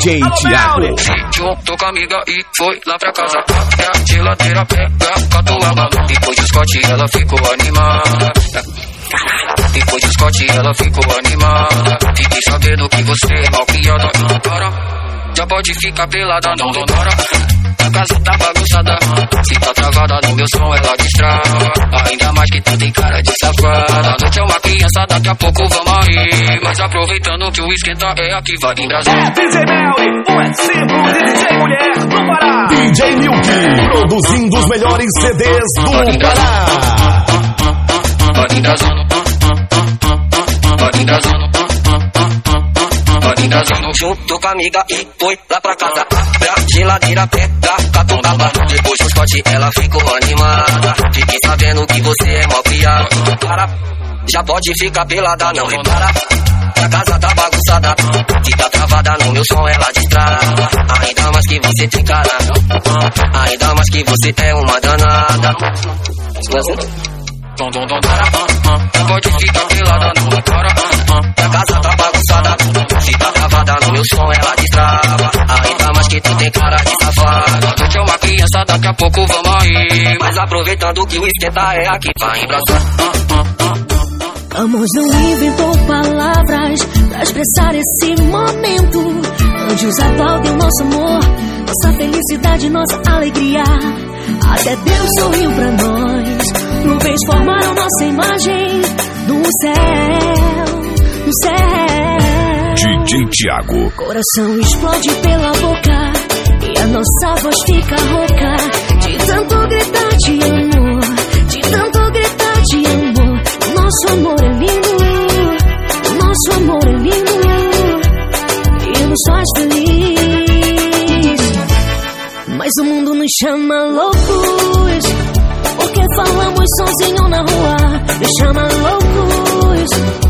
DJ Thiago. Juntou com a amiga e foi lá pra casa. É a geladeira pega, catou a bala. Depois do Scott ela ficou animada. Depois do Scott ela ficou animada. Fiquei sabendo que você é mal criada. Para. Já pode ficar pelada, não demora. A casa tá bagunçada. Se tá travada no meu som, ela destrava. Ainda mais que tu tem cara de safada. A noite é uma criança, daqui a pouco vamos rir. Mas aproveitando que o esquenta é aqui, vai em Brasília. DJ Melly, o exemplo de DJ mulher do Pará. DJ Milk, produzindo os melhores CDs do Pará. Vai em Brasília. Vai em Junto com a amiga e foi lá pra casa. Pra geladeira pega, catumbaba. Depois do Scott ela ficou animada. Fiquei sabendo que você é mal criado. Para, já pode ficar pelada, não repara. A casa tá bagunçada, fica travada no meu som, ela destrava. Ainda mais que você tem cara, ainda mais que você é uma danada. Pode ficar pelada, não repara. A casa tá bagunçada, fica travada no meu som, ela destrava. Ainda mais que tu tem cara de safada. Tu é uma criança, daqui a pouco vamos aí. Mas aproveitando que o esquenta é aqui, vai embraçar. Amor não inventou palavras pra expressar esse momento. Anjos aplaudem o nosso amor, nossa felicidade, nossa alegria. Até Deus sorriu pra nós. Nuvens formaram nossa imagem no céu, no céu. DJ Thiago. Coração explode pela boca e a nossa voz fica rouca de tanto gritar de amor, de tanto gritar de amor. Nosso amor é lindo, nosso amor é lindo e nos faz feliz. Mas o mundo nos chama loucos porque falamos sozinho na rua. Nos chama loucos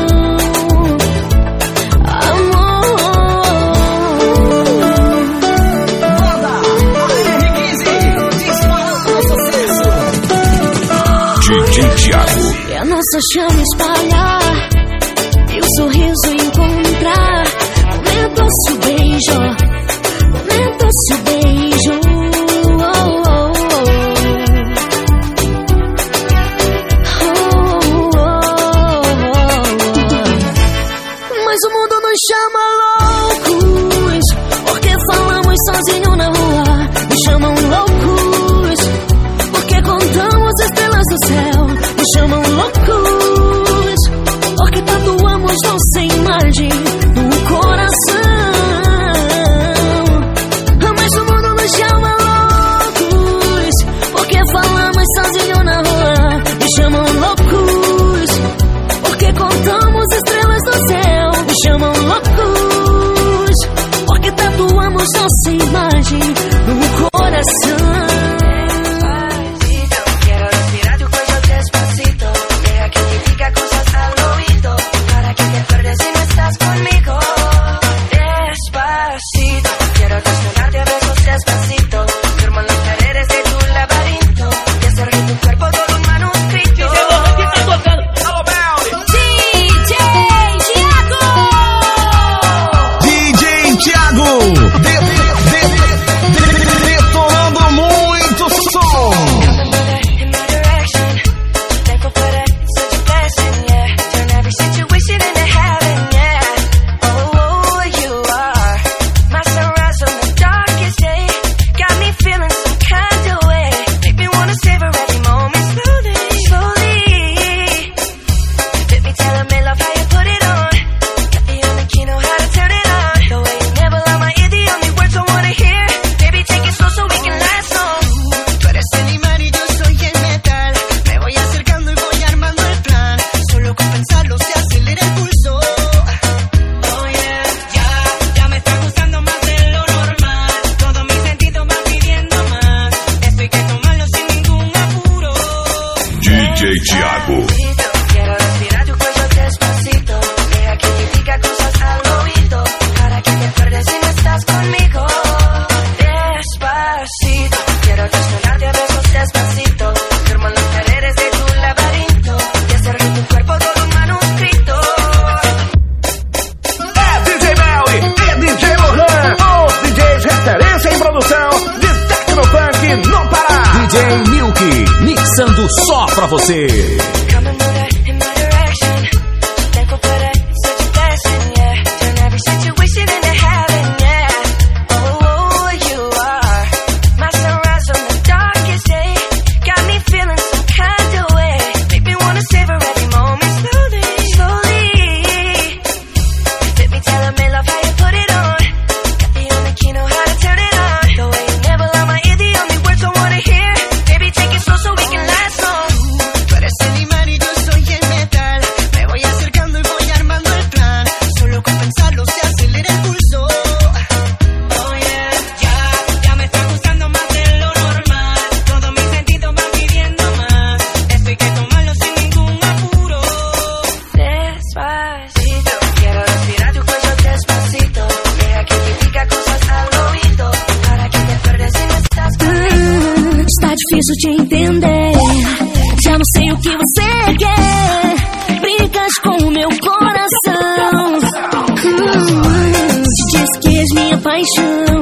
Thiago. E a nossa chama espalhar E o sorriso encontrar Momento-se o beijo 12. Difícil te entender. Já não sei o que você quer. Brincas com o meu coração. Hum, te que és minha paixão.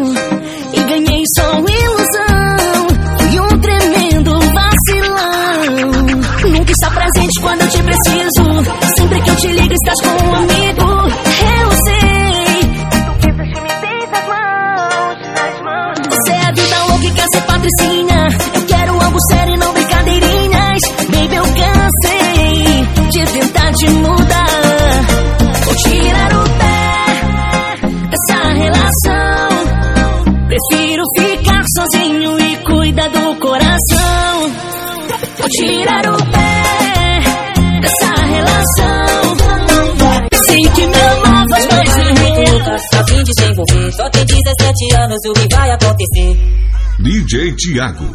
20 anos o que vai acontecer? DJ Tiago.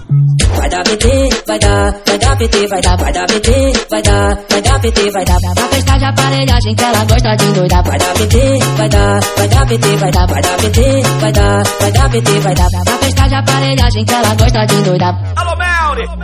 Vai dar PT, vai dar, vai dar PT, vai dar, vai dar PT, vai dar, vai dar PT, vai dar. Pra festa de aparelhagem que ela gosta de doidar. Vai dar PT, vai dar, vai dar PT, vai dar, vai dar PT, vai dar, vai dar PT, vai dar. Pra festa de aparelhagem que ela gosta de doidar. Alô, Melly.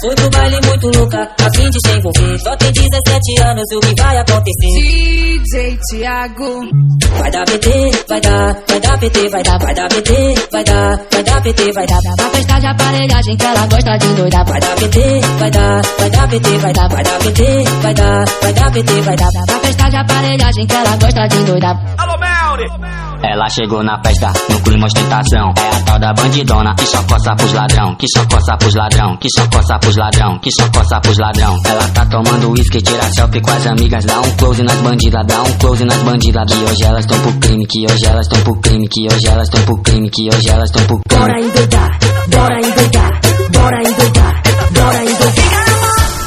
Fui pro baile muito louca, a fim de se envolver. Só tem 17 anos, o que vai acontecer? DJ Thiago. Vai dar PT, vai dar, vai dar PT, vai dar, vai dar PT, vai dar, vai dar PT, vai dar. Pra festa de aparelhagem que ela gosta de doidar. Vai dar PT, vai dar, vai dar PT, vai dar, vai dar PT, vai dar, vai dar PT, vai dar. Pra festa de aparelhagem que ela gosta de doidar. Alô, Melly! Ela chegou na festa, no clima ostentação. É a tal da bandidona que só coça pros ladrão, que só coça pros ladrão, que só coça pros ladrão, que só coça pros ladrão. Ela tá tomando uísque, tira selfie com as amigas, dá um close nas bandidas, dá um close nas bandidas. Que hoje elas tão pro crime, que hoje elas tão pro crime, que hoje elas tão pro crime, que hoje elas tão pro crime. Bora endoidar, bora endoidar, bora endoidar, bora endoidar.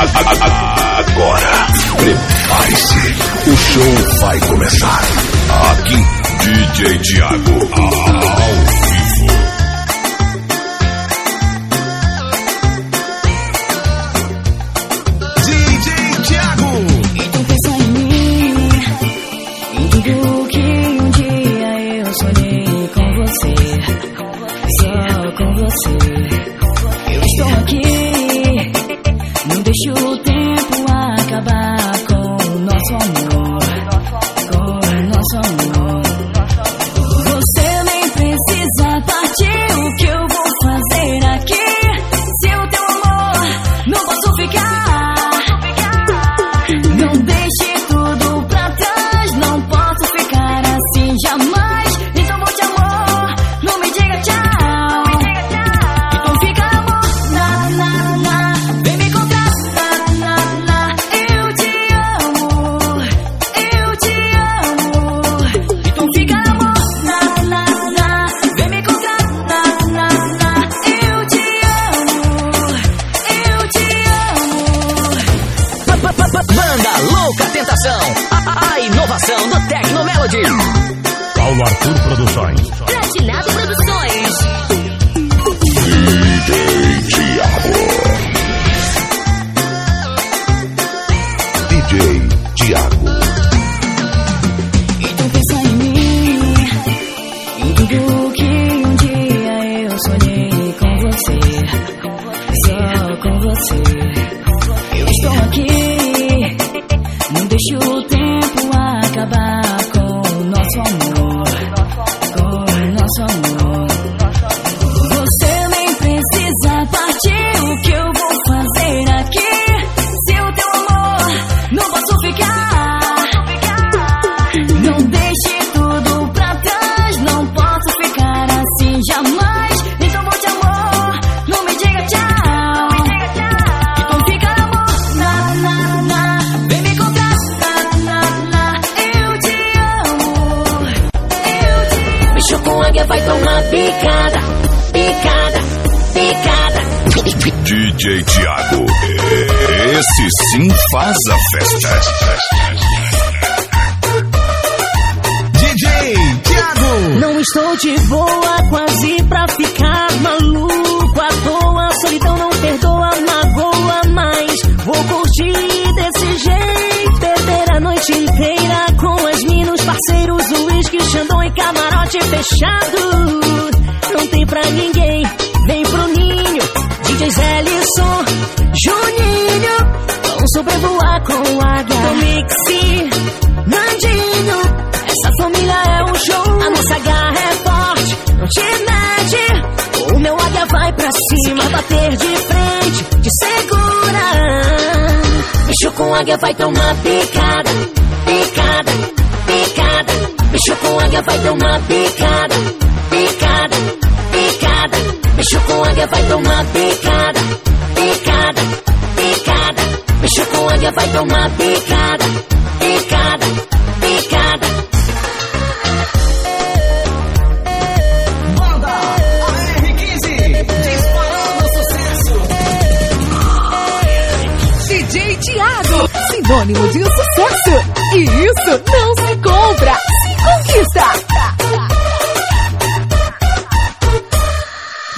Agora, prepare-se. O show vai começar. Aqui, DJ Tiago. banda Louca Tentação. A, a inovação do Tecno Melody. Paulo Arthur Produções. Platinado Produções. Esse sim faz a festa. DJ Tiago. Não estou de boa, quase pra ficar maluco à toa. Solidão não perdoa, magoa, mas vou curtir desse jeito. Beber a noite inteira com as minos, parceiros, uísque, xandão e camarote fechado. Sobrevoar com águia. Do Mixi, Nandinho, essa família é um show. A nossa garra é forte, não te mede. O meu águia vai pra cima, bater de frente, te segura. Bicho com águia vai tomar picada, picada, picada. Bicho com águia vai tomar picada, picada, picada. Bicho com águia vai tomar picada, Vai tomar picada, picada, picada. Banda AR15, disparando sucesso. DJ Tiago, sinônimo de sucesso. E isso não se compra, se conquista.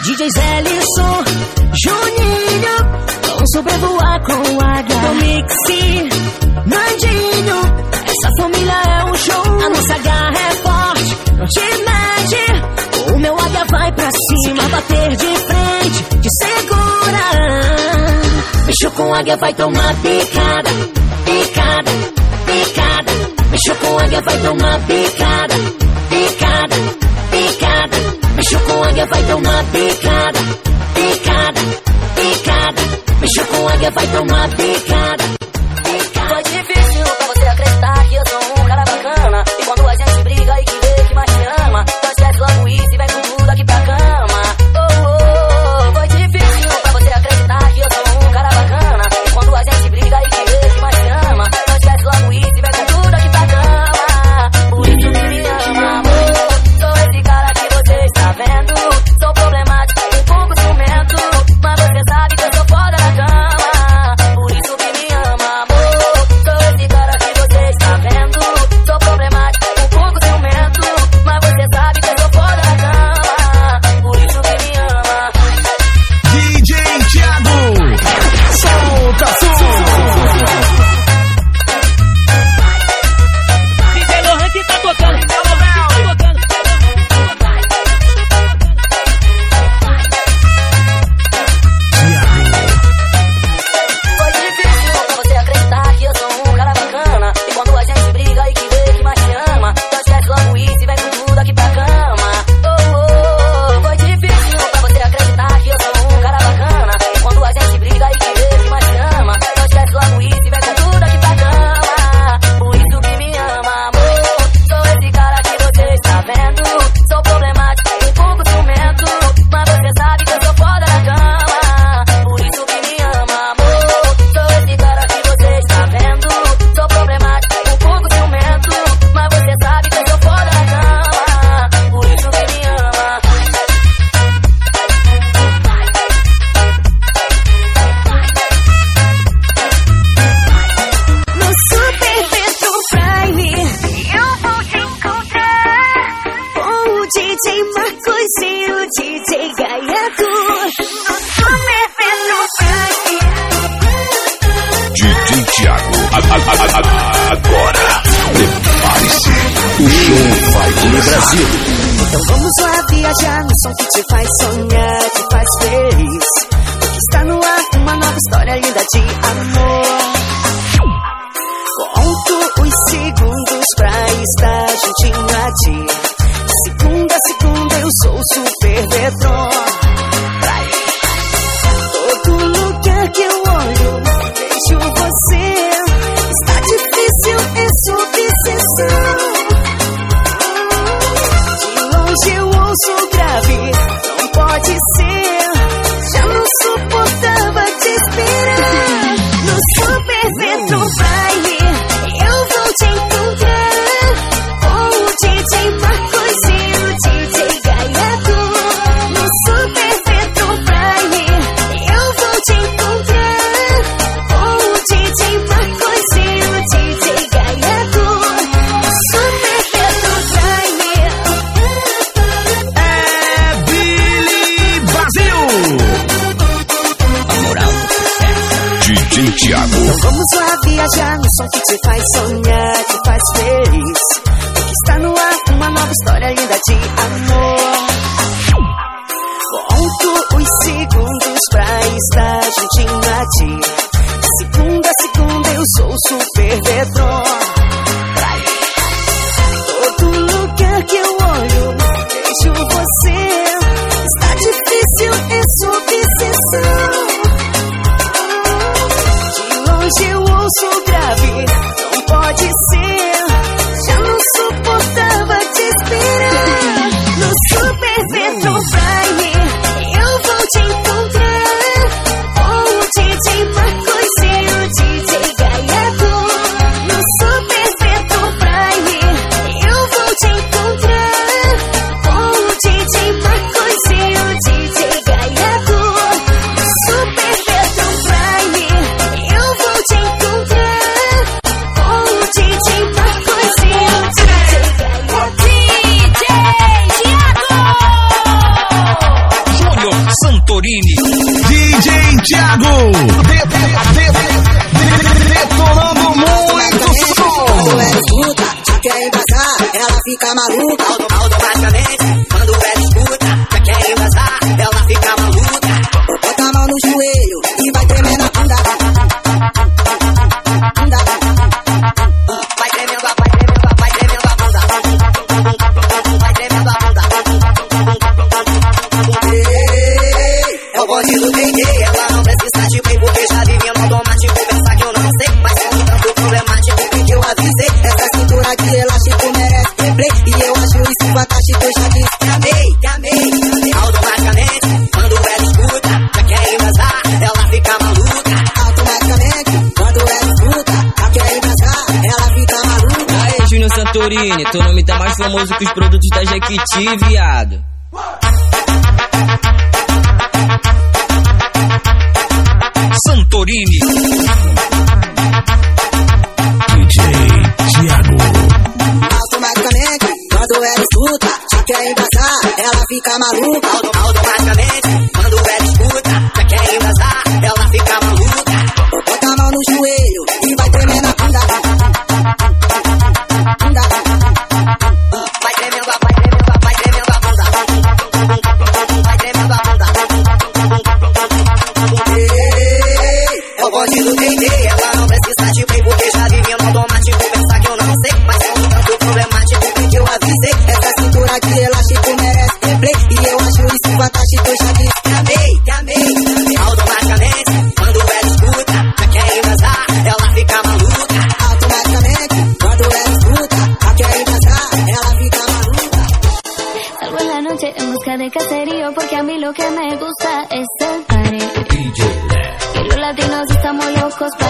DJ Ellison, Juninho, vão sobrevoar com águia. De frente, te segura. Bicho com águia vai tomar picada, picada, picada. Bicho com águia vai tomar picada, picada, picada. Bicho com águia vai tomar picada, picada, picada. Bicho com águia vai tomar picada. Pode peguei ela. Não precisa de brinco, deixa divino automático. Pensar que eu não sei, mas é um tanto problemático que eu avisei. Essa cintura que elástico merece replay. E eu acho isso fantástico, eu já disse que amei, que amei. Automaticamente, quando ela escuta, já quer embasar, ela fica maluca. Automaticamente, quando ela escuta, já quer embasar, ela fica maluca. Aí, Júnior Santorini, teu nome tá mais famoso que os produtos da Jequiti, viado. Porque a mí lo que me gusta es el party. Y los latinos estamos locos para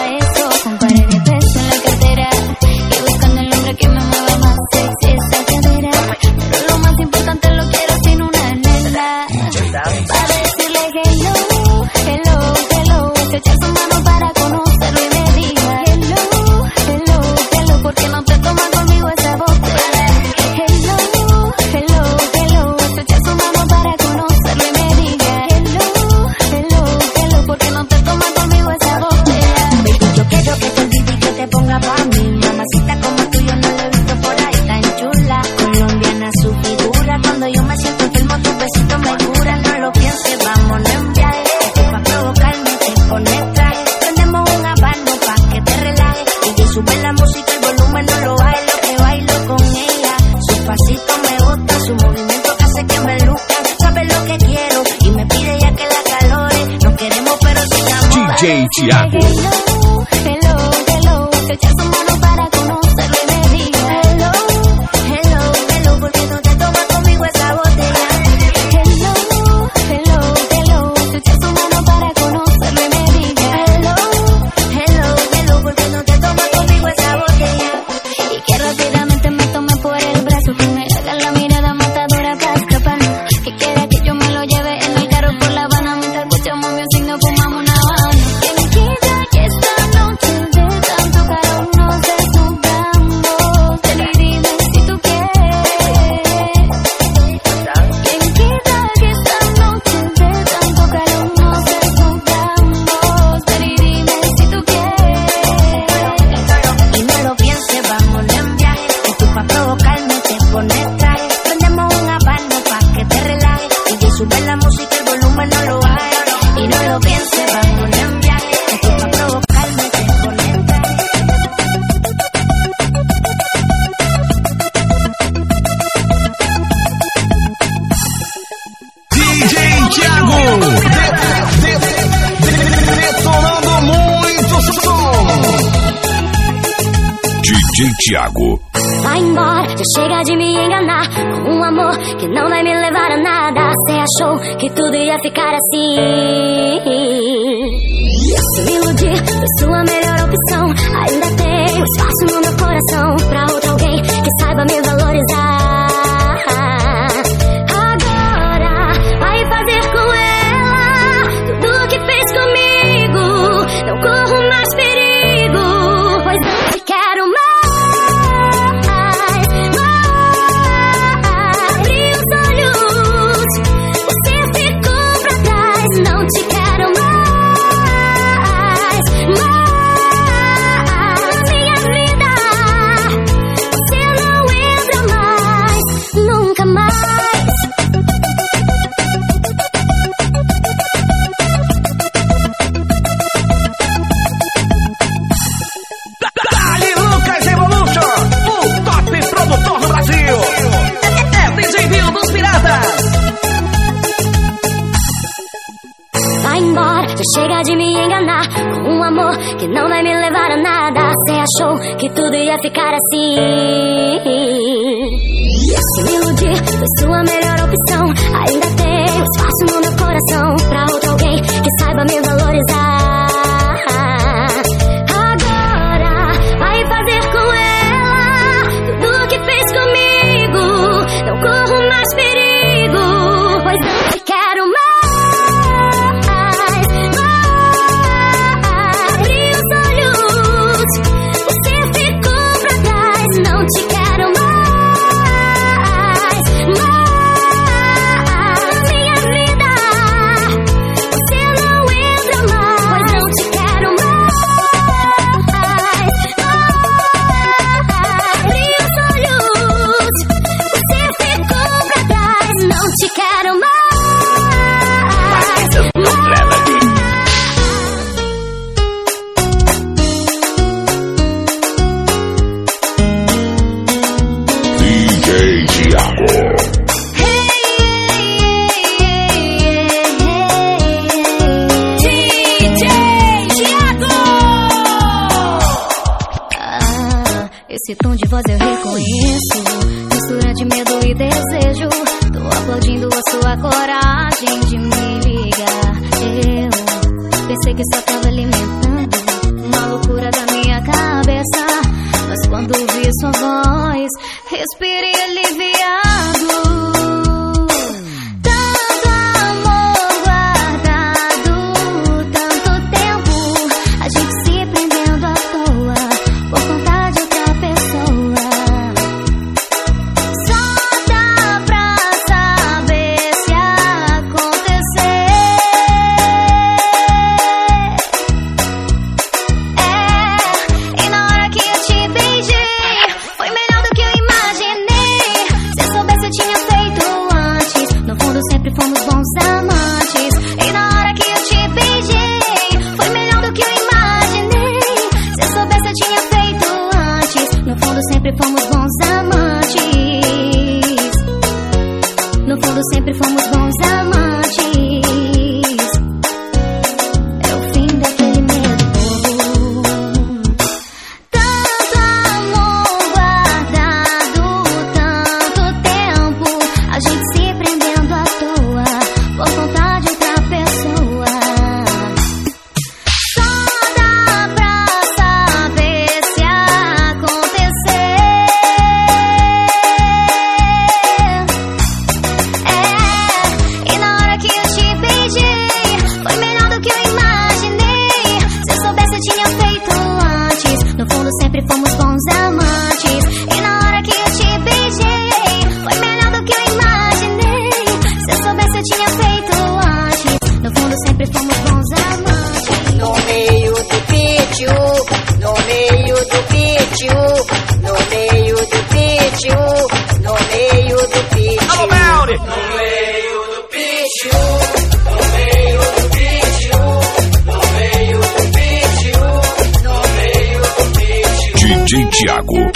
Tiago.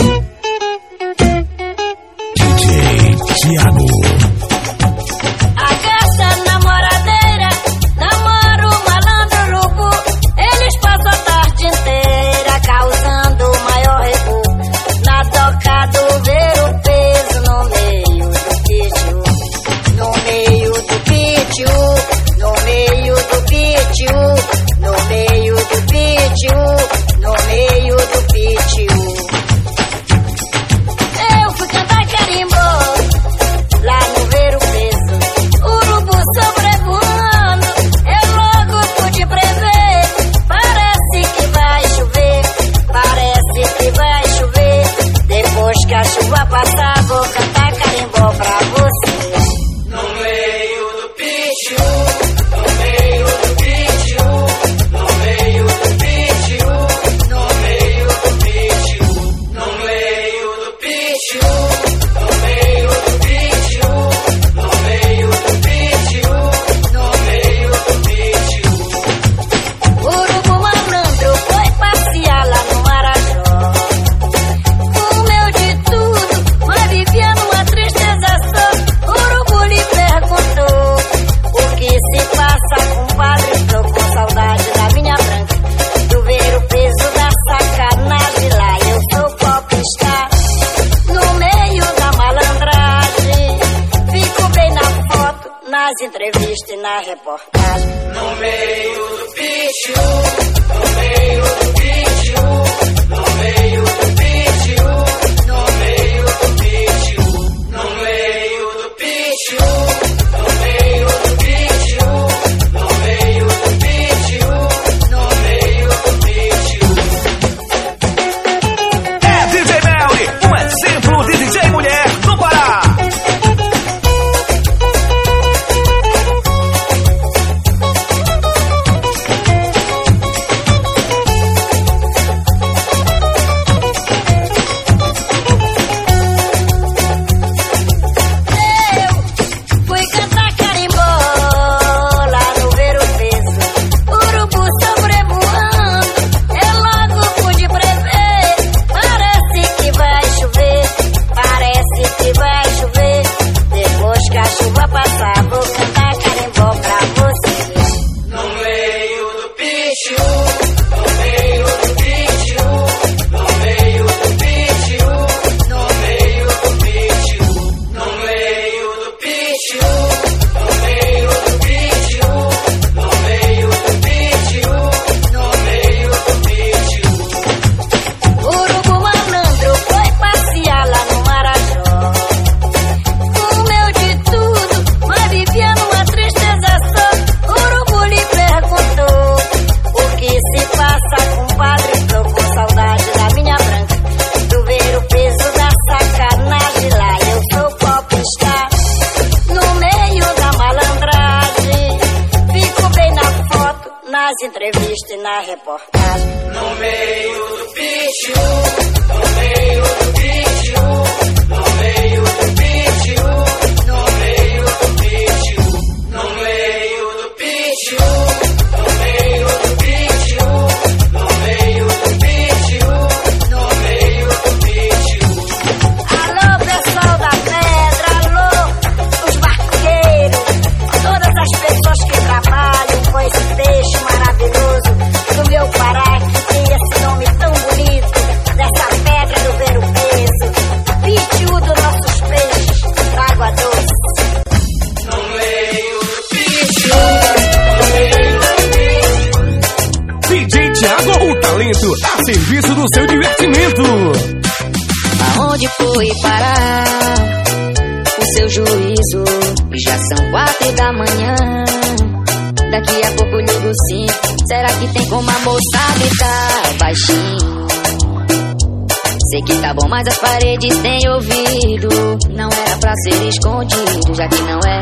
que tá bom, mas as paredes têm ouvido. Não era pra ser escondido, já que não era.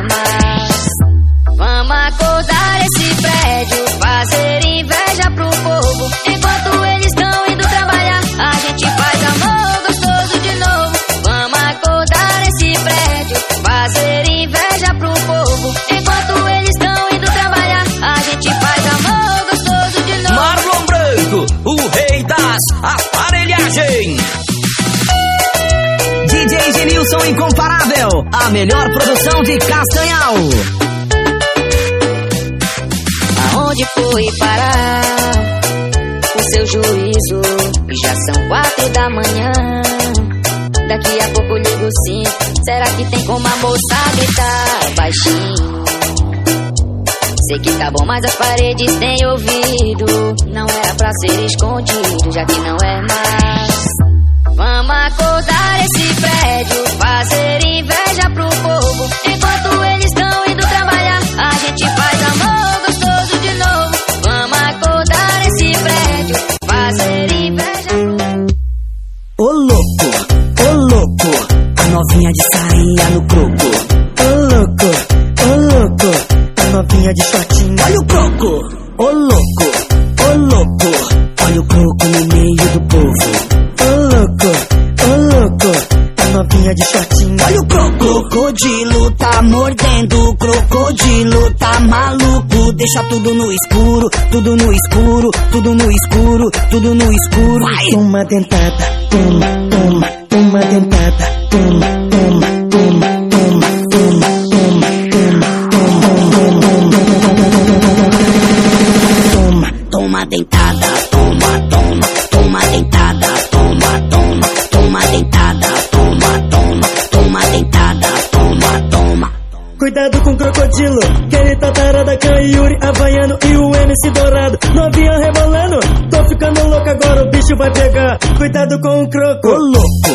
Som incomparável. A melhor produção de Castanhal. Aonde foi parar o seu juízo? Já são quatro da manhã. Daqui a pouco ligo sim. Será que tem como a moça gritar baixinho? Sei que tá bom, mas as paredes têm ouvido. Não era pra ser escondido, já que não é mais. Vamos acordar esse prédio, fazer inveja pro povo. Enquanto eles estão indo trabalhar, a gente faz amor gostoso de novo. Vamos acordar esse prédio, fazer inveja pro Ô louco, ô louco, a novinha de saia no croco. Ô louco, ô louco, a novinha de shortinho. Olha o croco, crocodilo tá mordendo, crocodilo tá maluco. Deixa tudo no escuro, tudo no escuro, tudo no escuro, tudo no escuro. Vai. Toma dentada, toma, toma, toma dentada, toma, toma, toma, toma, toma, toma, toma, toma dentada, toma, MC Dourado. Novinha rebolando, tô ficando louco agora, o bicho vai pegar. Cuidado com o croco. Ô louco,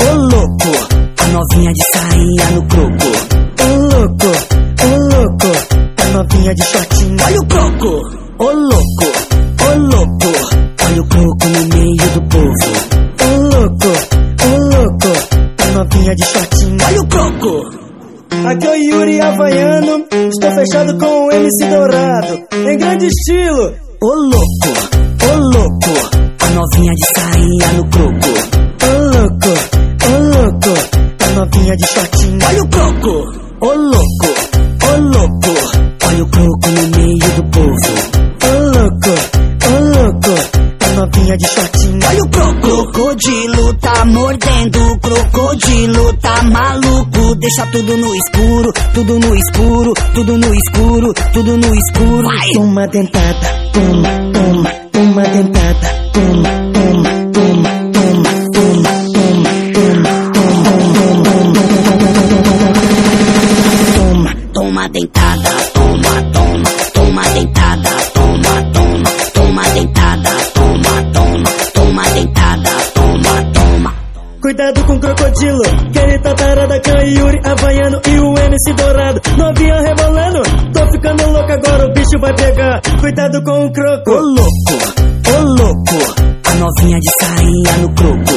ô louco, a novinha de saia no croco. Tudo no escuro, tudo no escuro, tudo no escuro, tudo no escuro. Vai. Toma dentada, toma, toma, Yuri Havaiano e o MC Dourado. Novinha rebolando, tô ficando louco agora, o bicho vai pegar. Cuidado com o croco. Ô louco, ô louco, a novinha de saia no croco.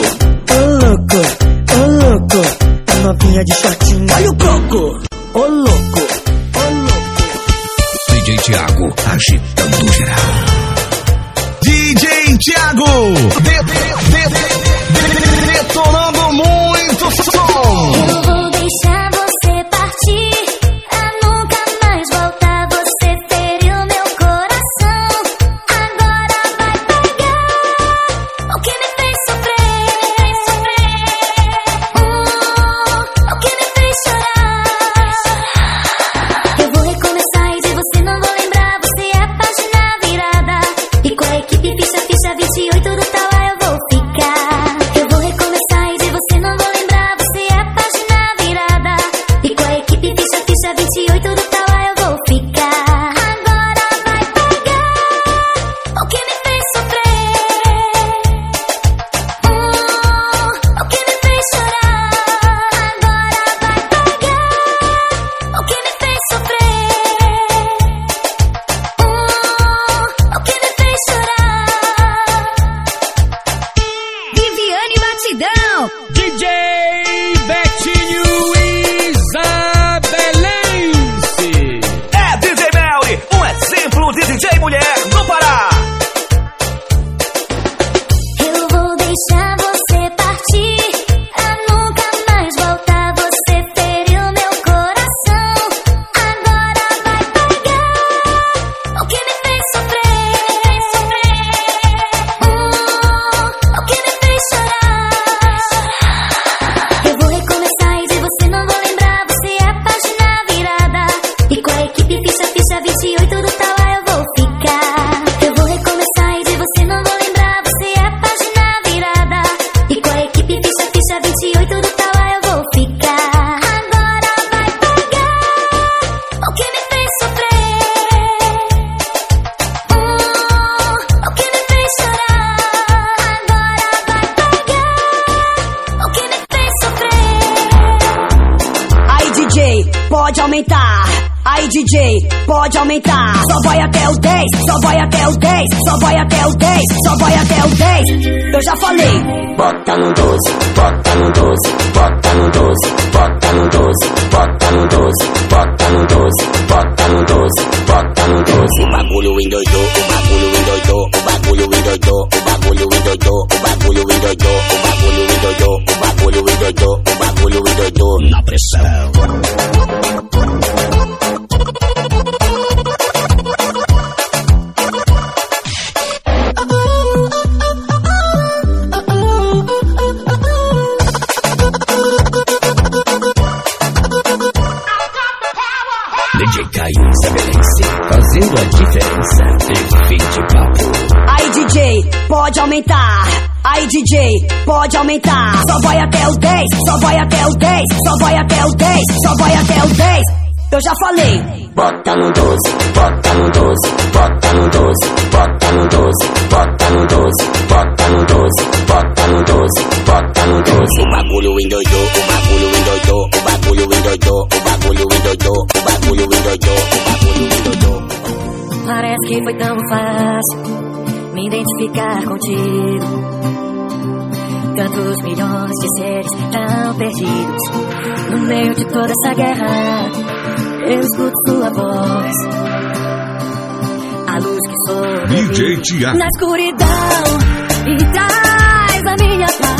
Pode aumentar. Aí DJ, pode aumentar. Só vai até o 10, só vai até o 10, só vai até o 10, só vai até o 10. Eu já falei. Bota no 12, bota no 12, bota no 12, bota no 12, bota no 12, bota no 12, bota no 12, bota no 12. O bagulho endoidou, o bagulho endoidou, o bagulho endoidou, o bagulho endoidou, o bagulho endoidou, o bagulho endoidou, o bagulho endoidou, o bagulho endoidou. Na pressão. Fazendo a diferença. Efeito papo. Aí DJ, pode aumentar. Aí DJ, pode aumentar. Só vai até o 10, só vai até o 10, só vai até o 10, só vai até o 10. Eu já falei. Bota no 12, bota no 12, bota no 12, bota no 12, bota no 12, bota no 12, bota no 12, bota no 12. O bagulho endoidou, o bagulho endoidou, o bagulho endoidou, o bagulho endoidou, o bagulho endoidou, o bagulho endoidou. Parece que foi tão fácil me identificar contigo. Tantos milhões de seres tão perdidos no meio de toda essa guerra. Eu escuto tua voz, a luz que sou DJ Tiago. na escuridão e traz a minha paz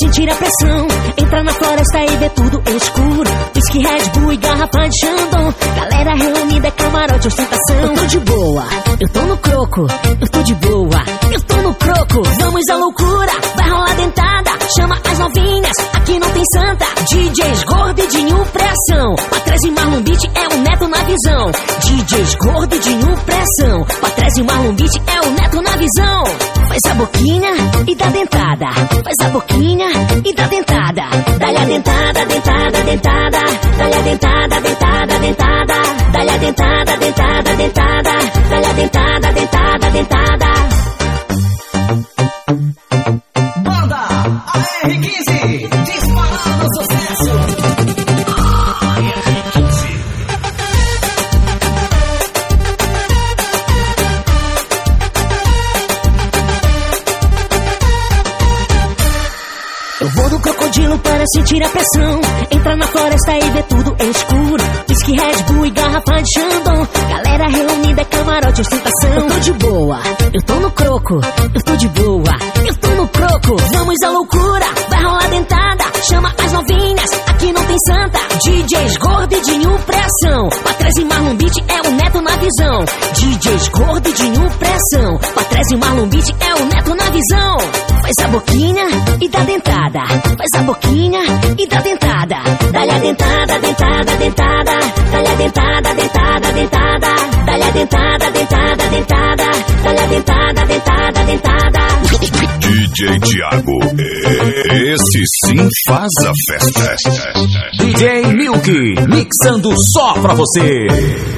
sentir a pressão. Entrar na floresta e ver tudo escuro. Whisky, Red Bull e garrafa de Chandon. Galera reunida, camarote, ostentação. Eu tô de boa, eu tô no croco. Eu tô de boa, eu tô no croco. Vamos à loucura, vai rolar dentada. Chama as novinhas, aqui não tem santa. DJs gordidinho pressão. Patrese Marlon Beat é o neto na visão. DJs gordidinho pressão. Patrese Marlon Beat é o neto na visão. Faz a boquinha e dá dentada. Faz a boquinha e dá dentada. Dá-lhe a dentada, dentada, dentada. DJ Thiago. Esse sim faz a festa. DJ Milk, mixando só pra você.